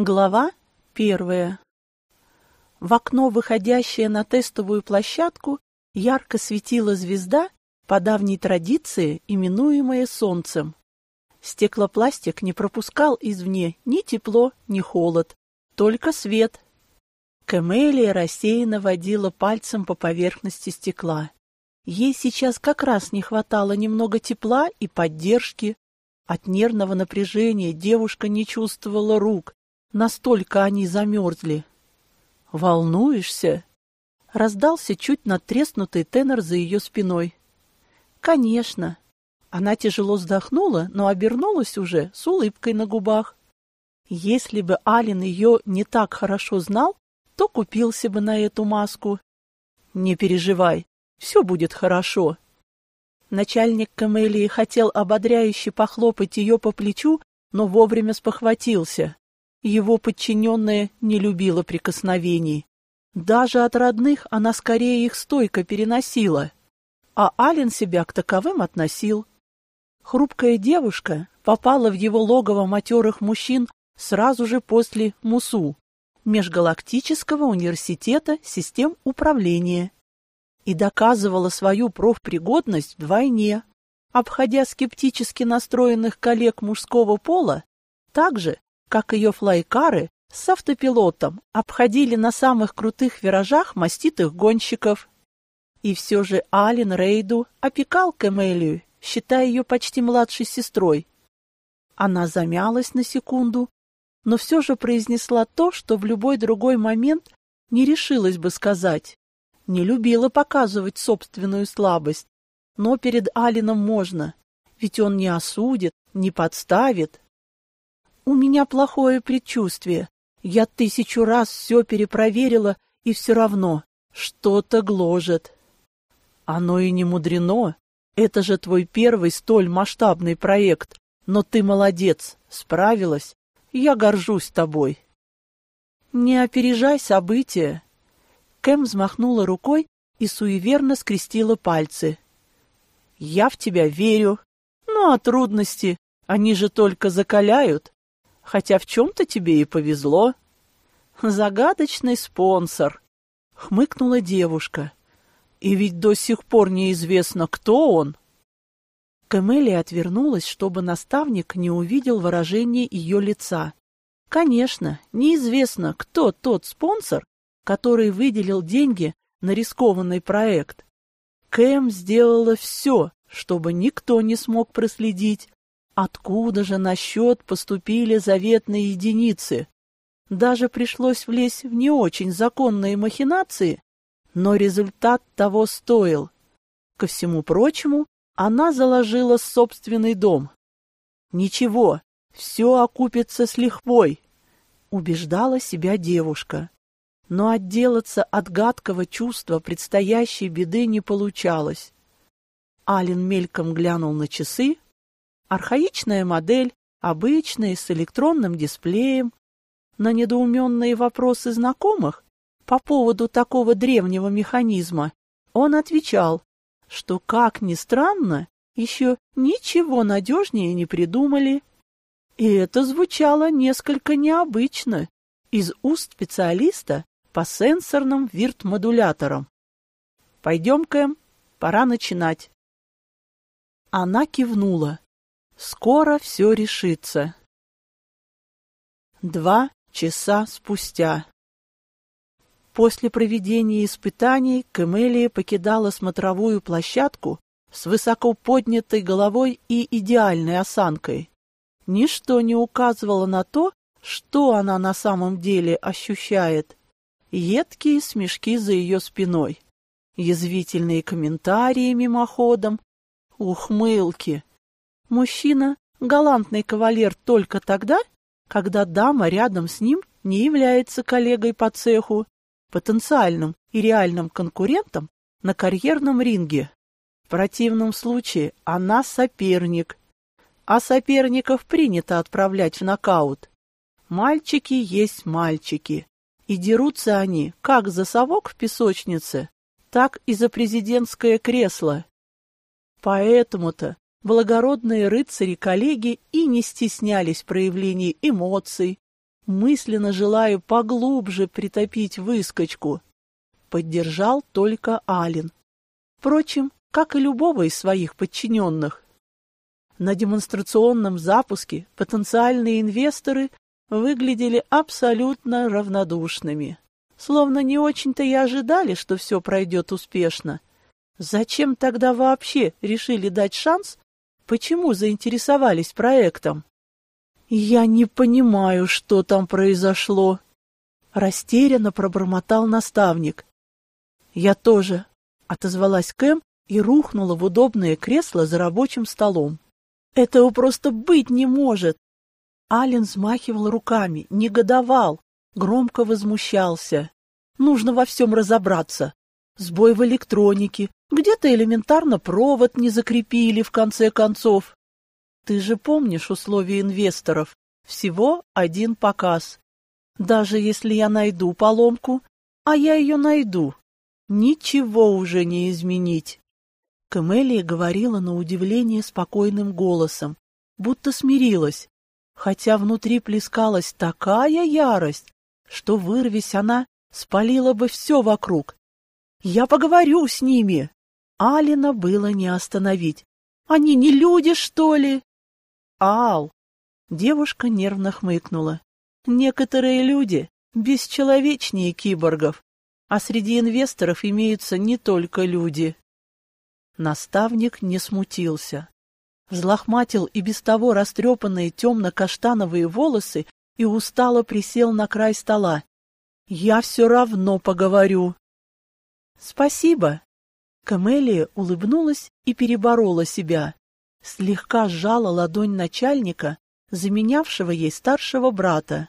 Глава первая. В окно, выходящее на тестовую площадку, ярко светила звезда, по давней традиции именуемая Солнцем. Стеклопластик не пропускал извне ни тепло, ни холод, только свет. Камелия рассеянно водила пальцем по поверхности стекла. Ей сейчас как раз не хватало немного тепла и поддержки. От нервного напряжения девушка не чувствовала рук, Настолько они замерзли. «Волнуешься?» Раздался чуть надтреснутый тенор за ее спиной. «Конечно». Она тяжело вздохнула, но обернулась уже с улыбкой на губах. Если бы Ален ее не так хорошо знал, то купился бы на эту маску. «Не переживай, все будет хорошо». Начальник Камелии хотел ободряюще похлопать ее по плечу, но вовремя спохватился. Его подчиненная не любила прикосновений. Даже от родных она скорее их стойко переносила, а Ален себя к таковым относил. Хрупкая девушка попала в его логово матерых мужчин сразу же после МУСУ, Межгалактического университета систем управления, и доказывала свою профпригодность вдвойне, обходя скептически настроенных коллег мужского пола так же, как ее флайкары с автопилотом обходили на самых крутых виражах маститых гонщиков. И все же Ален Рейду опекал Кэмелию, считая ее почти младшей сестрой. Она замялась на секунду, но все же произнесла то, что в любой другой момент не решилась бы сказать. Не любила показывать собственную слабость, но перед Алином можно, ведь он не осудит, не подставит, у меня плохое предчувствие. Я тысячу раз все перепроверила, и все равно что-то гложет. Оно и не мудрено. Это же твой первый столь масштабный проект. Но ты молодец, справилась. Я горжусь тобой. Не опережай события. Кэм взмахнула рукой и суеверно скрестила пальцы. Я в тебя верю. Ну а трудности, они же только закаляют хотя в чем-то тебе и повезло. Загадочный спонсор, — хмыкнула девушка. И ведь до сих пор неизвестно, кто он. Камелия отвернулась, чтобы наставник не увидел выражение ее лица. Конечно, неизвестно, кто тот спонсор, который выделил деньги на рискованный проект. Кэм сделала все, чтобы никто не смог проследить, Откуда же на счет поступили заветные единицы? Даже пришлось влезть в не очень законные махинации, но результат того стоил. Ко всему прочему, она заложила собственный дом. Ничего, все окупится с лихвой, убеждала себя девушка. Но отделаться от гадкого чувства предстоящей беды не получалось. Ален мельком глянул на часы, Архаичная модель, обычная, с электронным дисплеем. На недоуменные вопросы знакомых по поводу такого древнего механизма он отвечал, что, как ни странно, еще ничего надежнее не придумали. И это звучало несколько необычно из уст специалиста по сенсорным вирт-модуляторам. «Пойдем, Кэм, пора начинать». Она кивнула. Скоро все решится. Два часа спустя. После проведения испытаний Кэмелия покидала смотровую площадку с высоко поднятой головой и идеальной осанкой. Ничто не указывало на то, что она на самом деле ощущает. Едкие смешки за ее спиной, язвительные комментарии мимоходом, ухмылки, Мужчина — галантный кавалер только тогда, когда дама рядом с ним не является коллегой по цеху, потенциальным и реальным конкурентом на карьерном ринге. В противном случае она соперник, а соперников принято отправлять в нокаут. Мальчики есть мальчики, и дерутся они как за совок в песочнице, так и за президентское кресло. Поэтому-то благородные рыцари-коллеги и не стеснялись проявлений эмоций, мысленно желаю поглубже притопить выскочку. Поддержал только Алин. Впрочем, как и любого из своих подчиненных. На демонстрационном запуске потенциальные инвесторы выглядели абсолютно равнодушными. Словно не очень-то и ожидали, что все пройдет успешно. Зачем тогда вообще решили дать шанс? Почему заинтересовались проектом? «Я не понимаю, что там произошло», — растерянно пробормотал наставник. «Я тоже», — отозвалась Кэм и рухнула в удобное кресло за рабочим столом. «Этого просто быть не может!» Ален взмахивал руками, негодовал, громко возмущался. «Нужно во всем разобраться. Сбой в электронике, где-то элементарно провод не закрепили, в конце концов. Ты же помнишь условия инвесторов. Всего один показ. Даже если я найду поломку, а я ее найду, ничего уже не изменить. Камелия говорила на удивление спокойным голосом, будто смирилась, хотя внутри плескалась такая ярость, что, вырвись она, спалила бы все вокруг. «Я поговорю с ними!» Алина было не остановить. «Они не люди, что ли?» «Ал!» Девушка нервно хмыкнула. «Некоторые люди бесчеловечнее киборгов, а среди инвесторов имеются не только люди». Наставник не смутился. Взлохматил и без того растрепанные темно-каштановые волосы и устало присел на край стола. «Я все равно поговорю». «Спасибо». Камелия улыбнулась и переборола себя. Слегка сжала ладонь начальника, заменявшего ей старшего брата.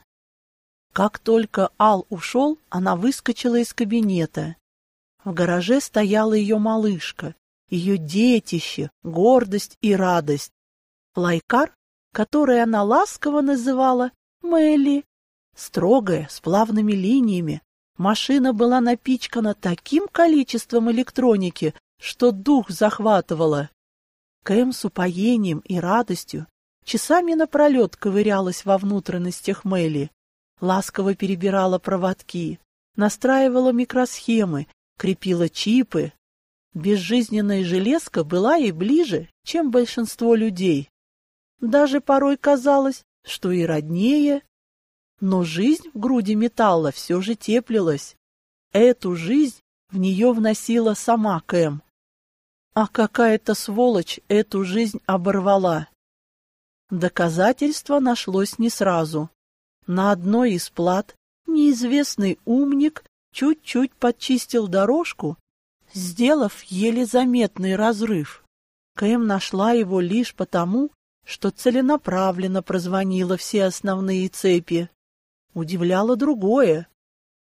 Как только Ал ушел, она выскочила из кабинета. В гараже стояла ее малышка, ее детище, гордость и радость. Флайкар, который она ласково называла Мелли, строгая, с плавными линиями, машина была напичкана таким количеством электроники, что дух захватывала. Кэм с упоением и радостью часами напролет ковырялась во внутренностях Мелли, ласково перебирала проводки, настраивала микросхемы, крепила чипы, Безжизненная железка была ей ближе, чем большинство людей. Даже порой казалось, что и роднее. Но жизнь в груди металла все же теплилась. Эту жизнь в нее вносила сама Кэм. А какая-то сволочь эту жизнь оборвала. Доказательство нашлось не сразу. На одной из плат неизвестный умник чуть-чуть подчистил дорожку сделав еле заметный разрыв. Кэм нашла его лишь потому, что целенаправленно прозвонила все основные цепи. Удивляло другое.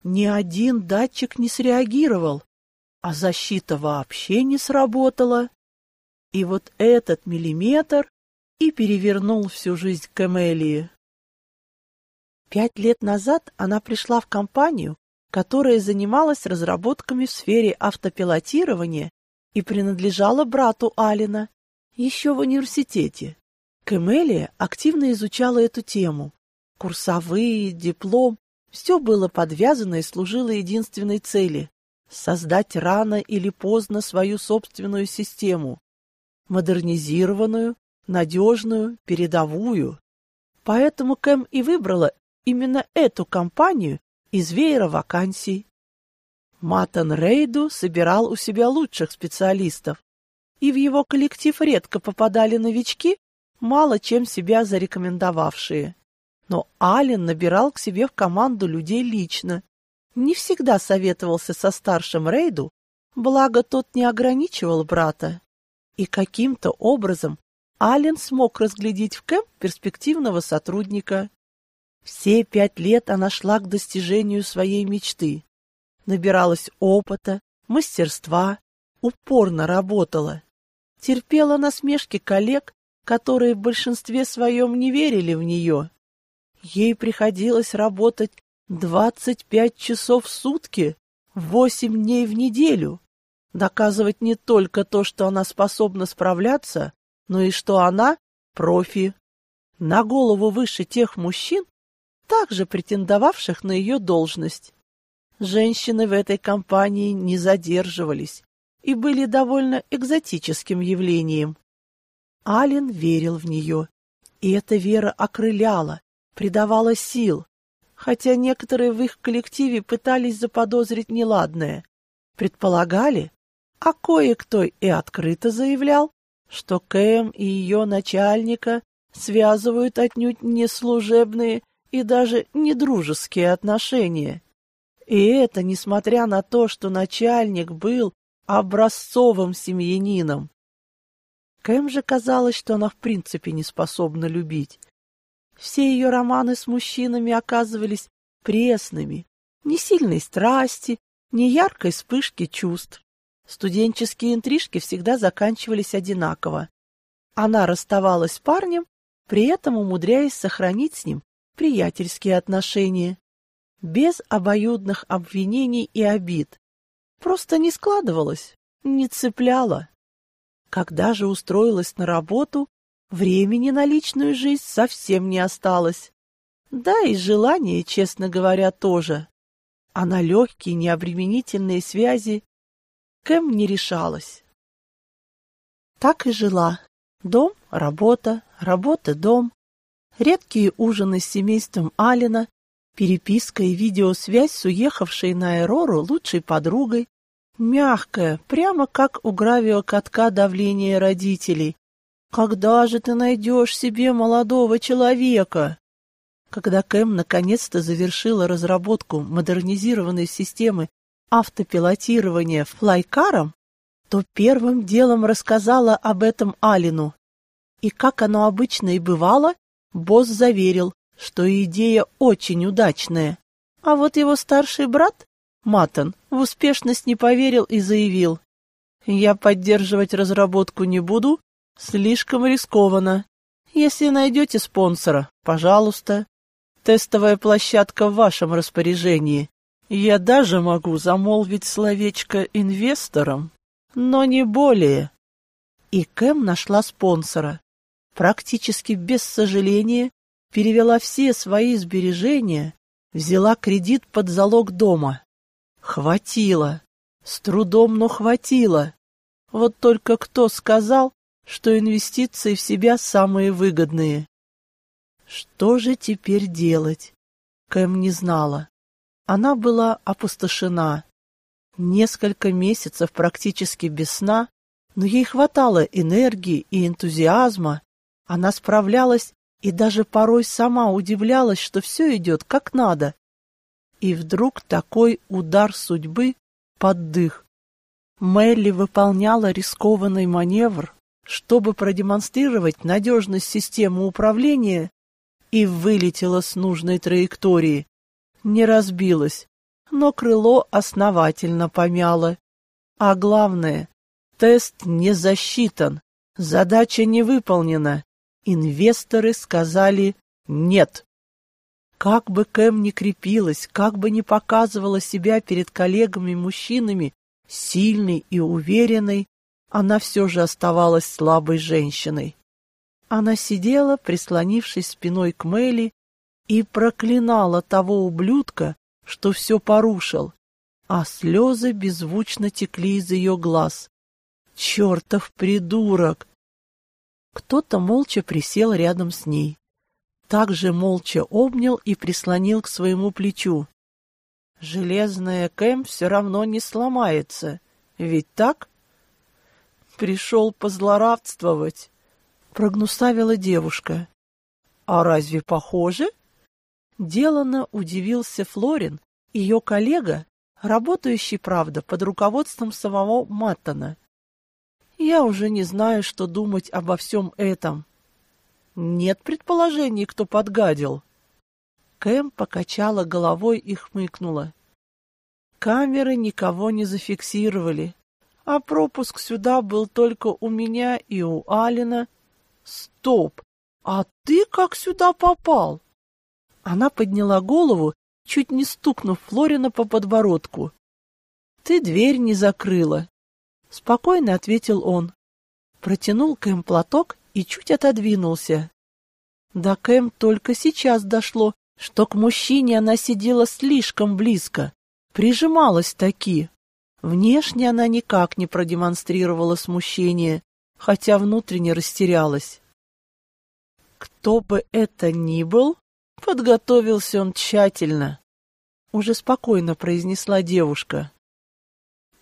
Ни один датчик не среагировал, а защита вообще не сработала. И вот этот миллиметр и перевернул всю жизнь Кэмелии. Пять лет назад она пришла в компанию, которая занималась разработками в сфере автопилотирования и принадлежала брату Алина, еще в университете. Кэмелия активно изучала эту тему. Курсовые, диплом – все было подвязано и служило единственной цели – создать рано или поздно свою собственную систему. Модернизированную, надежную, передовую. Поэтому Кэм и выбрала именно эту компанию из веера вакансий. Матан Рейду собирал у себя лучших специалистов, и в его коллектив редко попадали новички, мало чем себя зарекомендовавшие. Но Ален набирал к себе в команду людей лично, не всегда советовался со старшим Рейду, благо тот не ограничивал брата. И каким-то образом Ален смог разглядеть в Кэм перспективного сотрудника. Все пять лет она шла к достижению своей мечты. Набиралась опыта, мастерства, упорно работала. Терпела насмешки коллег, которые в большинстве своем не верили в нее. Ей приходилось работать двадцать пять часов в сутки, восемь дней в неделю, доказывать не только то, что она способна справляться, но и что она профи. На голову выше тех мужчин, также претендовавших на ее должность. Женщины в этой компании не задерживались и были довольно экзотическим явлением. Ален верил в нее, и эта вера окрыляла, придавала сил, хотя некоторые в их коллективе пытались заподозрить неладное. Предполагали, а кое-кто и открыто заявлял, что Кэм и ее начальника связывают отнюдь не служебные и даже не дружеские отношения. И это несмотря на то, что начальник был образцовым семьянином. Кэм же казалось, что она в принципе не способна любить. Все ее романы с мужчинами оказывались пресными, ни сильной страсти, ни яркой вспышки чувств. Студенческие интрижки всегда заканчивались одинаково. Она расставалась с парнем, при этом умудряясь сохранить с ним приятельские отношения, без обоюдных обвинений и обид. Просто не складывалось, не цепляло. Когда же устроилась на работу, времени на личную жизнь совсем не осталось. Да и желания, честно говоря, тоже. А на легкие, необременительные связи Кэм не решалась. Так и жила. Дом, работа, работа, дом. Редкие ужины с семейством Алина, переписка и видеосвязь с уехавшей на Эрору лучшей подругой, мягкая, прямо как у гравиокатка давление родителей. «Когда же ты найдешь себе молодого человека?» Когда Кэм наконец-то завершила разработку модернизированной системы автопилотирования флайкаром, то первым делом рассказала об этом Алину. И как оно обычно и бывало, босс заверил, что идея очень удачная. А вот его старший брат, Матон, в успешность не поверил и заявил. «Я поддерживать разработку не буду, слишком рискованно. Если найдете спонсора, пожалуйста. Тестовая площадка в вашем распоряжении. Я даже могу замолвить словечко инвесторам, но не более. И Кэм нашла спонсора. Практически без сожаления перевела все свои сбережения, взяла кредит под залог дома. Хватило. С трудом, но хватило. Вот только кто сказал, что инвестиции в себя самые выгодные? Что же теперь делать? Кэм не знала. Она была опустошена. Несколько месяцев практически без сна, но ей хватало энергии и энтузиазма. Она справлялась и даже порой сама удивлялась, что все идет как надо. И вдруг такой удар судьбы под дых. Мелли выполняла рискованный маневр, чтобы продемонстрировать надежность системы управления, и вылетела с нужной траектории не разбилась, но крыло основательно помяло. А главное, тест не засчитан, задача не выполнена. Инвесторы сказали «нет». Как бы Кэм ни крепилась, как бы ни показывала себя перед коллегами-мужчинами, сильной и уверенной, она все же оставалась слабой женщиной. Она сидела, прислонившись спиной к Мэлли, и проклинала того ублюдка, что все порушил, а слезы беззвучно текли из ее глаз. «Чертов придурок!» Кто-то молча присел рядом с ней. Также молча обнял и прислонил к своему плечу. «Железная Кэм все равно не сломается, ведь так?» «Пришел позлорадствовать», — прогнусавила девушка. «А разве похоже?» Делано удивился Флорин, ее коллега, работающий, правда, под руководством самого Маттона. Я уже не знаю, что думать обо всем этом. Нет предположений, кто подгадил. Кэм покачала головой и хмыкнула. Камеры никого не зафиксировали, а пропуск сюда был только у меня и у Алина. Стоп! А ты как сюда попал? Она подняла голову, чуть не стукнув Флорина по подбородку. «Ты дверь не закрыла», — спокойно ответил он. Протянул Кэм платок и чуть отодвинулся. До Кэм только сейчас дошло, что к мужчине она сидела слишком близко, прижималась таки. Внешне она никак не продемонстрировала смущение, хотя внутренне растерялась. Кто бы это ни был, подготовился он тщательно. Уже спокойно произнесла девушка.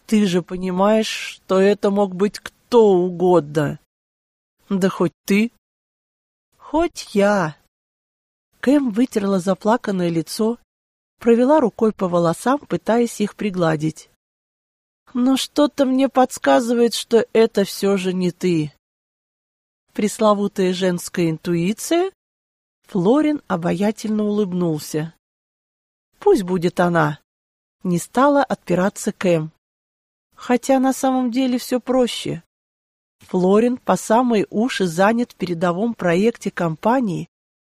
Ты же понимаешь, что это мог быть кто угодно. Да хоть ты. Хоть я. Кэм вытерла заплаканное лицо, провела рукой по волосам, пытаясь их пригладить. Но что-то мне подсказывает, что это все же не ты. Пресловутая женская интуиция? Флорин обаятельно улыбнулся. Пусть будет она. Не стала отпираться Кэм. Хотя на самом деле все проще. Флорин по самые уши занят в передовом проекте компании,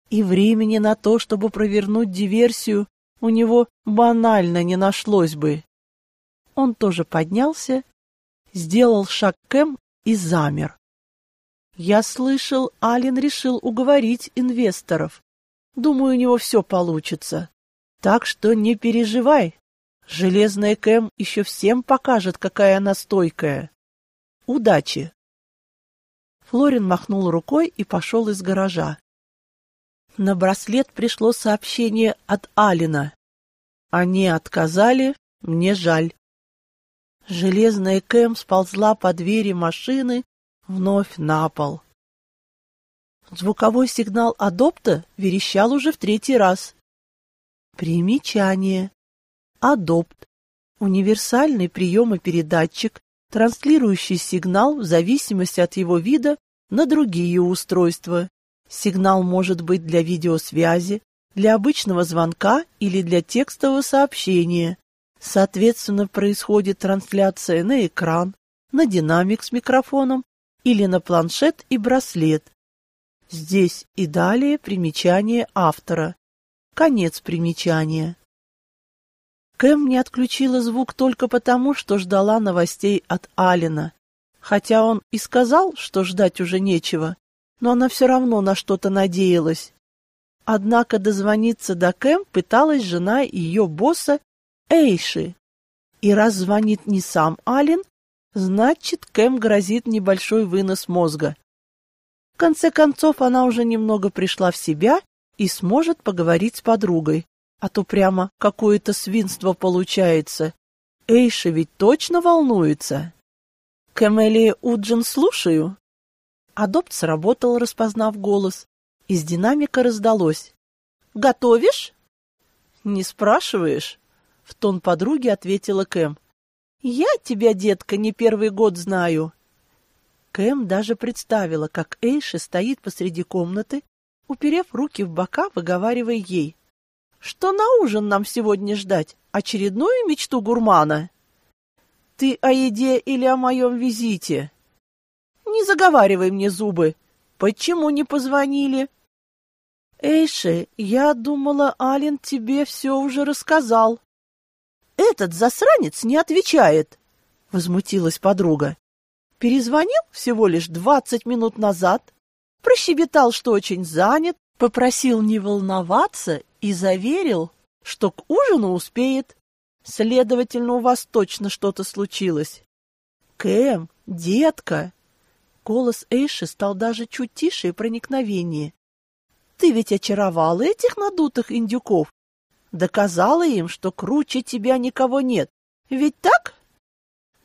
и времени на то, чтобы провернуть диверсию, у него банально не нашлось бы. Он тоже поднялся, сделал шаг к Кэм и замер. Я слышал, Ален решил уговорить инвесторов. Думаю, у него все получится. Так что не переживай. Железная Кэм еще всем покажет, какая она стойкая. Удачи! Флорин махнул рукой и пошел из гаража. На браслет пришло сообщение от Алина. Они отказали, мне жаль. Железная Кэм сползла по двери машины вновь на пол. Звуковой сигнал адопта верещал уже в третий раз. Примечание. Адопт. Универсальный приемопередатчик, транслирующий сигнал в зависимости от его вида на другие устройства. Сигнал может быть для видеосвязи, для обычного звонка или для текстового сообщения. Соответственно, происходит трансляция на экран, на динамик с микрофоном или на планшет и браслет. Здесь и далее примечание автора. Конец примечания. Кэм не отключила звук только потому, что ждала новостей от Алина. Хотя он и сказал, что ждать уже нечего, но она все равно на что-то надеялась. Однако дозвониться до Кэм пыталась жена ее босса Эйши. И раз звонит не сам Ален, значит, Кэм грозит небольшой вынос мозга. В конце концов, она уже немного пришла в себя и сможет поговорить с подругой. А то прямо какое-то свинство получается. Эйша ведь точно волнуется. Кэмели Уджин слушаю. Адопт сработал, распознав голос. Из динамика раздалось. «Готовишь?» «Не спрашиваешь?» В тон подруги ответила Кэм. «Я тебя, детка, не первый год знаю». Кэм даже представила, как Эйша стоит посреди комнаты, уперев руки в бока, выговаривая ей. Что на ужин нам сегодня ждать? Очередную мечту гурмана? Ты о еде или о моем визите? Не заговаривай мне зубы. Почему не позвонили? Эйши, я думала, Ален тебе все уже рассказал. Этот засранец не отвечает, возмутилась подруга. Перезвонил всего лишь двадцать минут назад, прощебетал, что очень занят, попросил не волноваться и заверил, что к ужину успеет. Следовательно, у вас точно что-то случилось. Кэм, детка. Голос Эйши стал даже чуть тише и проникновеннее. Ты ведь очаровала этих надутых индюков. Доказала им, что круче тебя никого нет. Ведь так?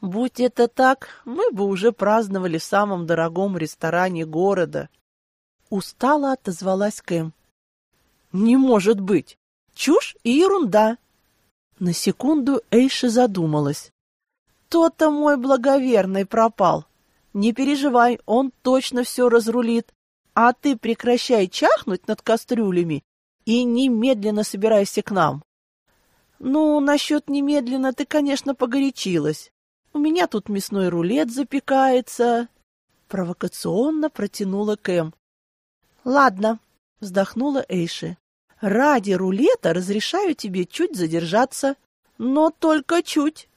Будь это так, мы бы уже праздновали в самом дорогом ресторане города. Устало отозвалась Кэм. Не может быть! Чушь и ерунда! На секунду Эйши задумалась. То-то мой благоверный пропал. Не переживай, он точно все разрулит. А ты прекращай чахнуть над кастрюлями и немедленно собирайся к нам. Ну, насчет немедленно ты, конечно, погорячилась. У меня тут мясной рулет запекается. Провокационно протянула Кэм. Ладно, вздохнула Эйши. Ради рулета разрешаю тебе чуть задержаться, но только чуть.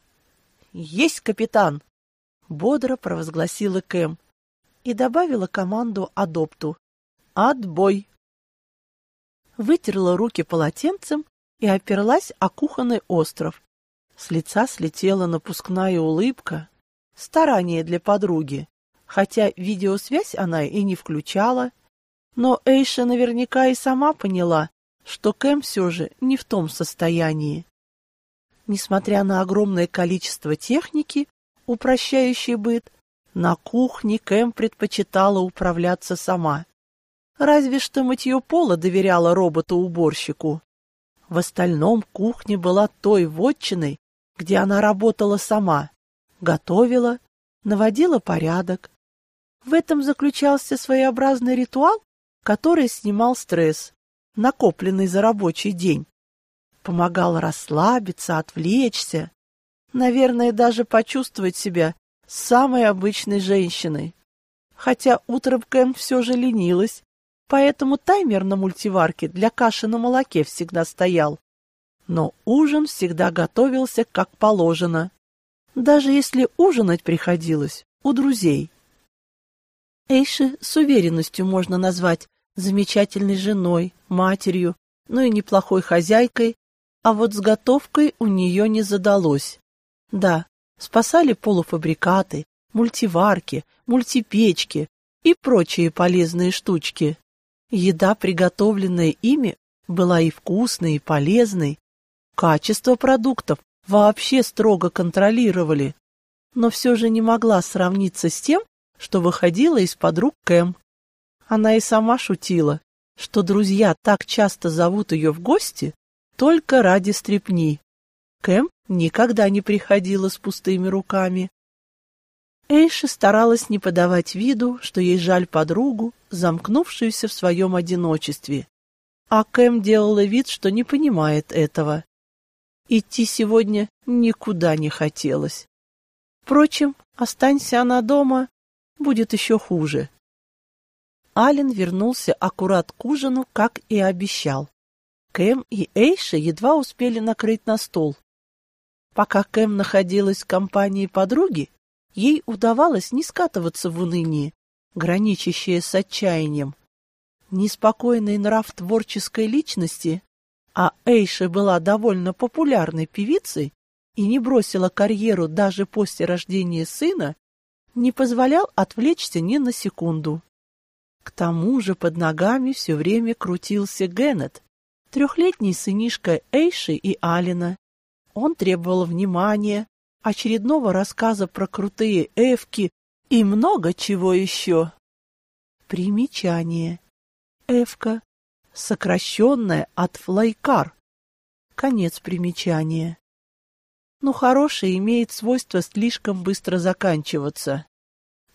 Есть, капитан, бодро провозгласила Кэм и добавила команду адопту. Отбой. Вытерла руки полотенцем и оперлась о кухонный остров. С лица слетела напускная улыбка, старание для подруги, хотя видеосвязь она и не включала. Но Эйша наверняка и сама поняла, что Кэм все же не в том состоянии. Несмотря на огромное количество техники, упрощающей быт, на кухне Кэм предпочитала управляться сама. Разве что мытье пола доверяла роботу-уборщику. В остальном кухня была той вотчиной, где она работала сама, готовила, наводила порядок. В этом заключался своеобразный ритуал, который снимал стресс, накопленный за рабочий день. Помогал расслабиться, отвлечься, наверное, даже почувствовать себя самой обычной женщиной. Хотя утром Кэм все же ленилась, поэтому таймер на мультиварке для каши на молоке всегда стоял. Но ужин всегда готовился как положено, даже если ужинать приходилось у друзей. Эйши с уверенностью можно назвать замечательной женой, матерью, ну и неплохой хозяйкой, а вот с готовкой у нее не задалось. Да, спасали полуфабрикаты, мультиварки, мультипечки и прочие полезные штучки. Еда, приготовленная ими, была и вкусной, и полезной. Качество продуктов вообще строго контролировали, но все же не могла сравниться с тем, что выходила из-под рук Кэм. Она и сама шутила, что друзья так часто зовут ее в гости только ради стрепни. Кэм никогда не приходила с пустыми руками. Эйша старалась не подавать виду, что ей жаль подругу, замкнувшуюся в своем одиночестве. А Кэм делала вид, что не понимает этого. Идти сегодня никуда не хотелось. Впрочем, останься она дома, будет еще хуже. Ален вернулся аккурат к ужину, как и обещал. Кэм и Эйша едва успели накрыть на стол. Пока Кэм находилась в компании подруги, ей удавалось не скатываться в уныние, граничащее с отчаянием. Неспокойный нрав творческой личности, а Эйша была довольно популярной певицей и не бросила карьеру даже после рождения сына, не позволял отвлечься ни на секунду. К тому же под ногами все время крутился Геннет, трехлетний сынишка Эйши и Алина. Он требовал внимания, очередного рассказа про крутые эвки и много чего еще. Примечание. Эвка. Сокращенное от флайкар. Конец примечания. Но хорошее имеет свойство слишком быстро заканчиваться.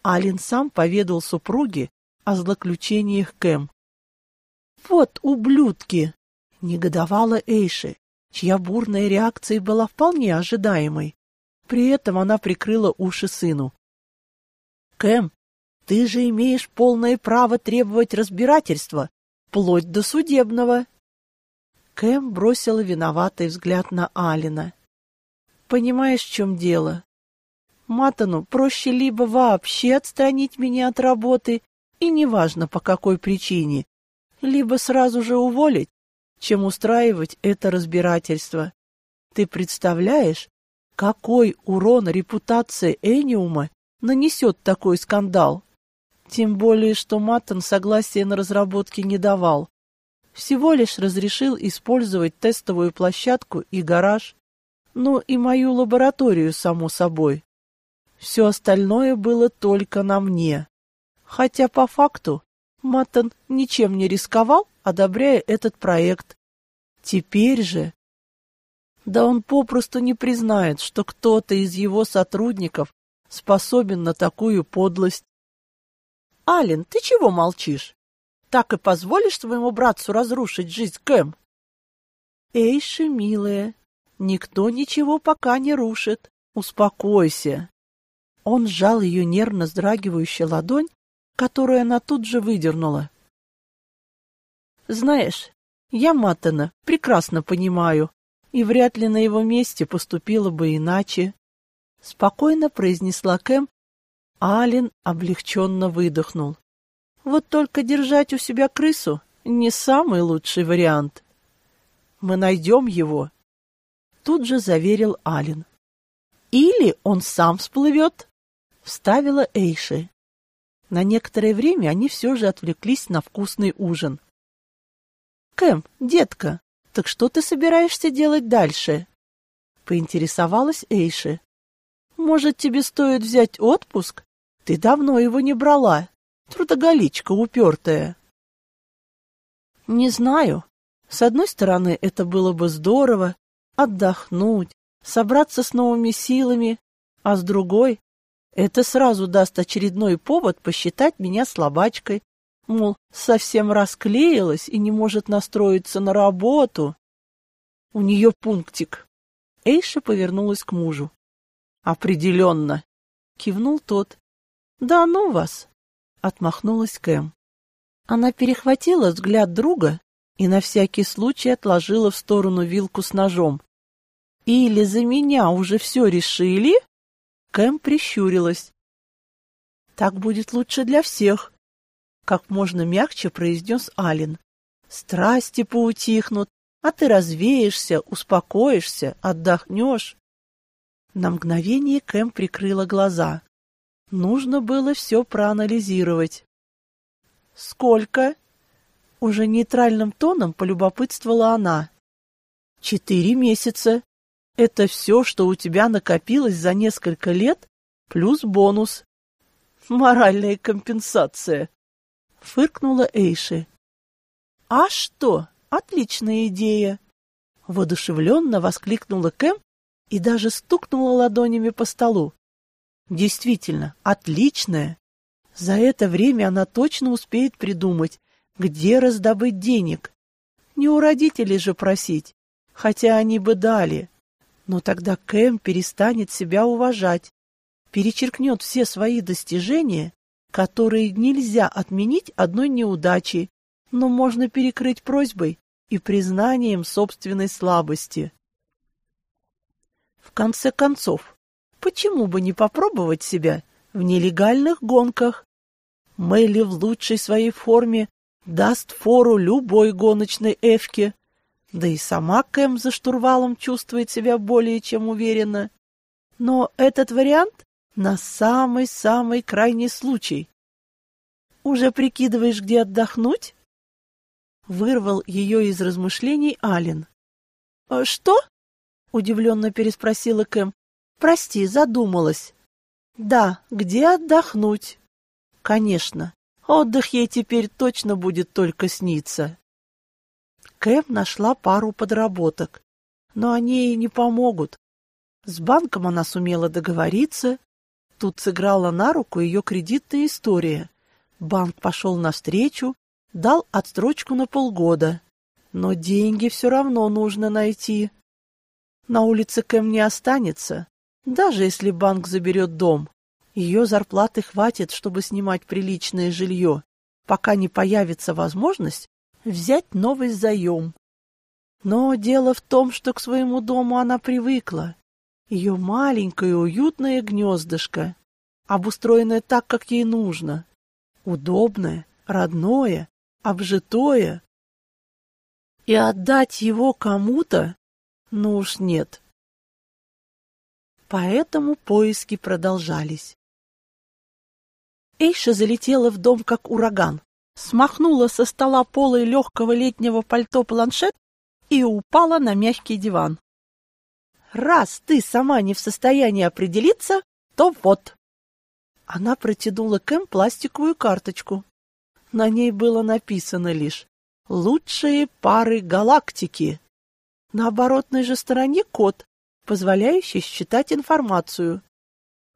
Алин сам поведал супруге о злоключениях Кэм. «Вот ублюдки!» — негодовала Эйши, чья бурная реакция была вполне ожидаемой. При этом она прикрыла уши сыну. «Кэм, ты же имеешь полное право требовать разбирательства, вплоть до судебного!» Кэм бросила виноватый взгляд на Алина. Понимаешь, в чем дело? Матану проще либо вообще отстранить меня от работы, и неважно по какой причине, либо сразу же уволить, чем устраивать это разбирательство. Ты представляешь, какой урон репутации Эниума нанесет такой скандал? Тем более, что Маттон согласия на разработки не давал. Всего лишь разрешил использовать тестовую площадку и гараж ну и мою лабораторию, само собой. Все остальное было только на мне. Хотя по факту Маттон ничем не рисковал, одобряя этот проект. Теперь же... Да он попросту не признает, что кто-то из его сотрудников способен на такую подлость. «Ален, ты чего молчишь? Так и позволишь своему братцу разрушить жизнь Кэм?» «Эйши, милая, Никто ничего пока не рушит. Успокойся. Он сжал ее нервно вздрагивающую ладонь, которую она тут же выдернула. Знаешь, я Маттона прекрасно понимаю, и вряд ли на его месте поступила бы иначе. Спокойно произнесла Кэм, а Ален облегченно выдохнул. Вот только держать у себя крысу не самый лучший вариант. Мы найдем его. Тут же заверил Ален. Или он сам всплывет, вставила Эйши. На некоторое время они все же отвлеклись на вкусный ужин. «Кэм, детка, так что ты собираешься делать дальше?» Поинтересовалась Эйши. «Может, тебе стоит взять отпуск? Ты давно его не брала. Трудоголичка упертая». «Не знаю. С одной стороны, это было бы здорово, отдохнуть, собраться с новыми силами, а с другой, это сразу даст очередной повод посчитать меня слабачкой, мол, совсем расклеилась и не может настроиться на работу. У нее пунктик. Эйша повернулась к мужу. «Определенно!» — кивнул тот. «Да ну вас!» — отмахнулась Кэм. Она перехватила взгляд друга и на всякий случай отложила в сторону вилку с ножом. «Или за меня уже все решили?» Кэм прищурилась. «Так будет лучше для всех», — как можно мягче произнес Ален. «Страсти поутихнут, а ты развеешься, успокоишься, отдохнешь». На мгновение Кэм прикрыла глаза. Нужно было все проанализировать. «Сколько?» Уже нейтральным тоном полюбопытствовала она. «Четыре месяца. Это все, что у тебя накопилось за несколько лет, плюс бонус». «Моральная компенсация», — фыркнула Эйши. «А что? Отличная идея!» Водушевленно воскликнула Кэм и даже стукнула ладонями по столу. «Действительно, отличная! За это время она точно успеет придумать, где раздобыть денег. Не у родителей же просить, хотя они бы дали. Но тогда Кэм перестанет себя уважать, перечеркнет все свои достижения, которые нельзя отменить одной неудачей, но можно перекрыть просьбой и признанием собственной слабости. В конце концов, почему бы не попробовать себя в нелегальных гонках? Мэлли в лучшей своей форме даст фору любой гоночной эвке. Да и сама Кэм за штурвалом чувствует себя более чем уверенно. Но этот вариант на самый-самый крайний случай. Уже прикидываешь, где отдохнуть? Вырвал ее из размышлений Ален. «Э, «Что?» — удивленно переспросила Кэм. «Прости, задумалась». «Да, где отдохнуть?» Конечно, отдых ей теперь точно будет только сниться. Кэм нашла пару подработок, но они ей не помогут. С банком она сумела договориться. Тут сыграла на руку ее кредитная история. Банк пошел навстречу, дал отстрочку на полгода. Но деньги все равно нужно найти. На улице Кэм не останется, даже если банк заберет дом. Ее зарплаты хватит, чтобы снимать приличное жилье, пока не появится возможность взять новый заем. Но дело в том, что к своему дому она привыкла. Ее маленькое уютное гнездышко, обустроенное так, как ей нужно. Удобное, родное, обжитое. И отдать его кому-то? Ну уж нет. Поэтому поиски продолжались. Эйша залетела в дом, как ураган, смахнула со стола полой легкого летнего пальто планшет и упала на мягкий диван. «Раз ты сама не в состоянии определиться, то вот!» Она протянула Кэм пластиковую карточку. На ней было написано лишь «Лучшие пары галактики». На оборотной же стороне код, позволяющий считать информацию.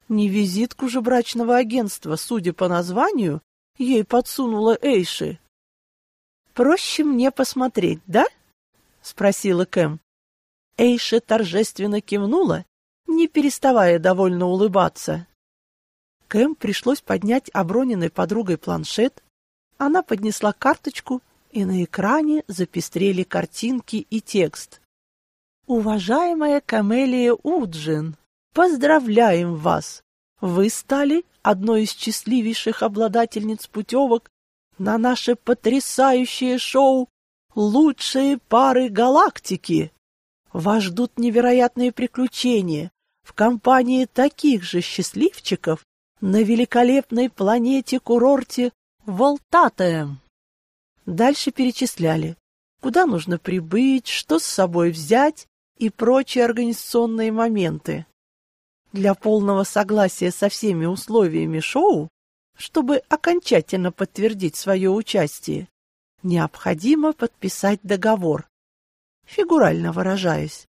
Не визитку же брачного агентства, судя по названию, ей подсунула Эйши. «Проще мне посмотреть, да?» — спросила Кэм. Эйши торжественно кивнула, не переставая довольно улыбаться. Кэм пришлось поднять оброненной подругой планшет. Она поднесла карточку, и на экране запестрели картинки и текст. «Уважаемая Камелия Уджин!» Поздравляем вас! Вы стали одной из счастливейших обладательниц путевок на наше потрясающее шоу «Лучшие пары галактики». Вас ждут невероятные приключения в компании таких же счастливчиков на великолепной планете-курорте Волтатая. Дальше перечисляли, куда нужно прибыть, что с собой взять и прочие организационные моменты. Для полного согласия со всеми условиями шоу, чтобы окончательно подтвердить свое участие, необходимо подписать договор, фигурально выражаясь.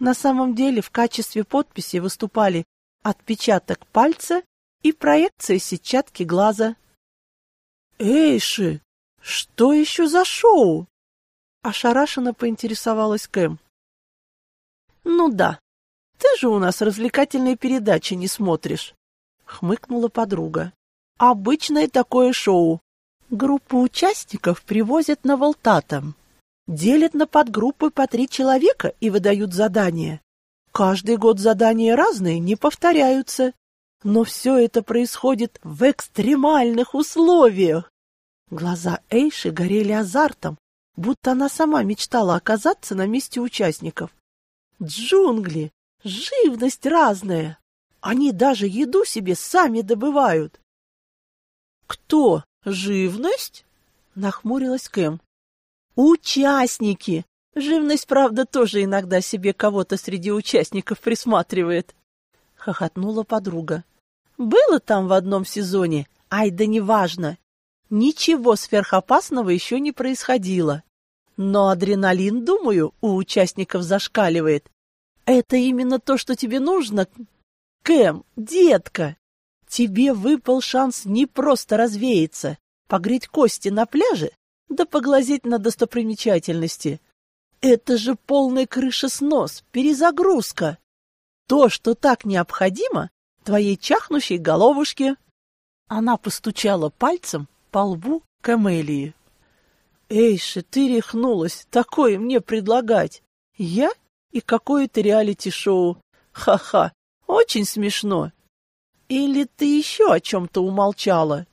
На самом деле в качестве подписи выступали отпечаток пальца и проекция сетчатки глаза. «Эйши, что еще за шоу?» Ошарашенно поинтересовалась Кэм. «Ну да, ты же у нас развлекательные передачи не смотришь», — хмыкнула подруга. «Обычное такое шоу. Группу участников привозят на Волтатом, делят на подгруппы по три человека и выдают задания. Каждый год задания разные, не повторяются. Но все это происходит в экстремальных условиях. Глаза Эйши горели азартом, будто она сама мечтала оказаться на месте участников. Джунгли, живность разная. Они даже еду себе сами добывают. Кто? Живность? Нахмурилась Кэм. Участники! Живность, правда, тоже иногда себе кого-то среди участников присматривает. Хохотнула подруга. Было там в одном сезоне, ай да неважно. Ничего сверхопасного еще не происходило. Но адреналин, думаю, у участников зашкаливает. Это именно то, что тебе нужно? Кэм, детка, тебе выпал шанс не просто развеяться, погреть кости на пляже, да поглазеть на достопримечательности. Это же полный крышеснос, перезагрузка. То, что так необходимо, твоей чахнущей головушке. Она постучала пальцем по лбу Камелии. Эйша, ты рехнулась, такое мне предлагать. Я и какое-то реалити-шоу. Ха-ха, очень смешно. Или ты еще о чем-то умолчала?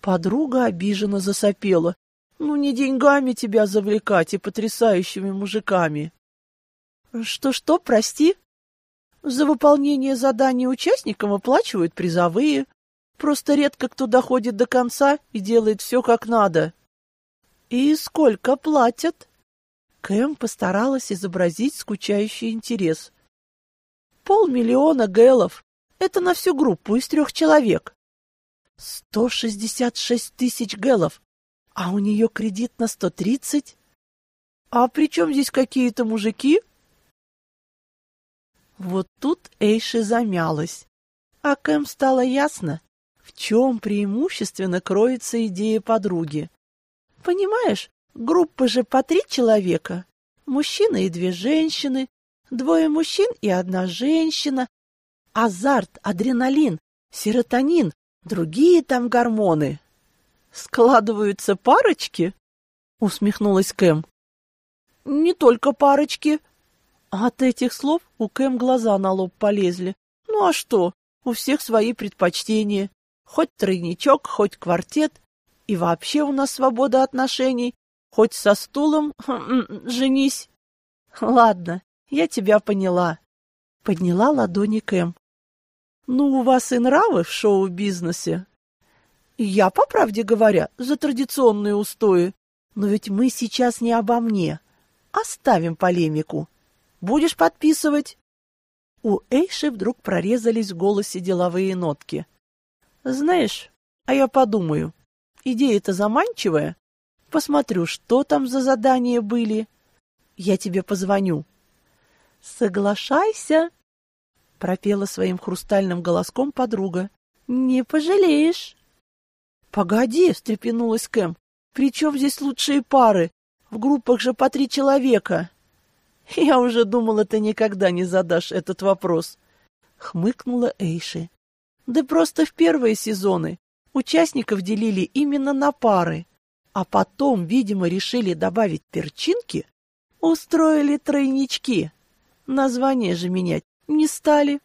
Подруга обиженно засопела. Ну, не деньгами тебя завлекать и потрясающими мужиками. Что-что, прости? За выполнение заданий участникам оплачивают призовые. Просто редко кто доходит до конца и делает все как надо. И сколько платят? Кэм постаралась изобразить скучающий интерес. Полмиллиона гэлов. Это на всю группу из трех человек. Сто шестьдесят шесть тысяч гэлов. А у нее кредит на сто тридцать? А при чем здесь какие-то мужики? Вот тут Эйши замялась. А Кэм стало ясно, в чем преимущественно кроется идея подруги. Понимаешь, группа же по три человека. Мужчина и две женщины, двое мужчин и одна женщина. Азарт, адреналин, серотонин, другие там гормоны. Складываются парочки? Усмехнулась Кэм. Не только парочки, от этих слов у Кэм глаза на лоб полезли. Ну а что? У всех свои предпочтения. Хоть тройничок, хоть квартет. И вообще у нас свобода отношений. Хоть со стулом женись. Ладно, я тебя поняла. Подняла ладони Кэм. Ну, у вас и нравы в шоу-бизнесе. Я, по правде говоря, за традиционные устои. Но ведь мы сейчас не обо мне. Оставим полемику. Будешь подписывать?» У Эйши вдруг прорезались в голосе деловые нотки. «Знаешь, а я подумаю. Идея-то заманчивая. Посмотрю, что там за задания были. Я тебе позвоню». «Соглашайся!» — пропела своим хрустальным голоском подруга. «Не пожалеешь!» «Погоди!» — встрепенулась Кэм. «При чем здесь лучшие пары? В группах же по три человека!» «Я уже думала, ты никогда не задашь этот вопрос», — хмыкнула Эйши. «Да просто в первые сезоны участников делили именно на пары, а потом, видимо, решили добавить перчинки, устроили тройнички. Название же менять не стали».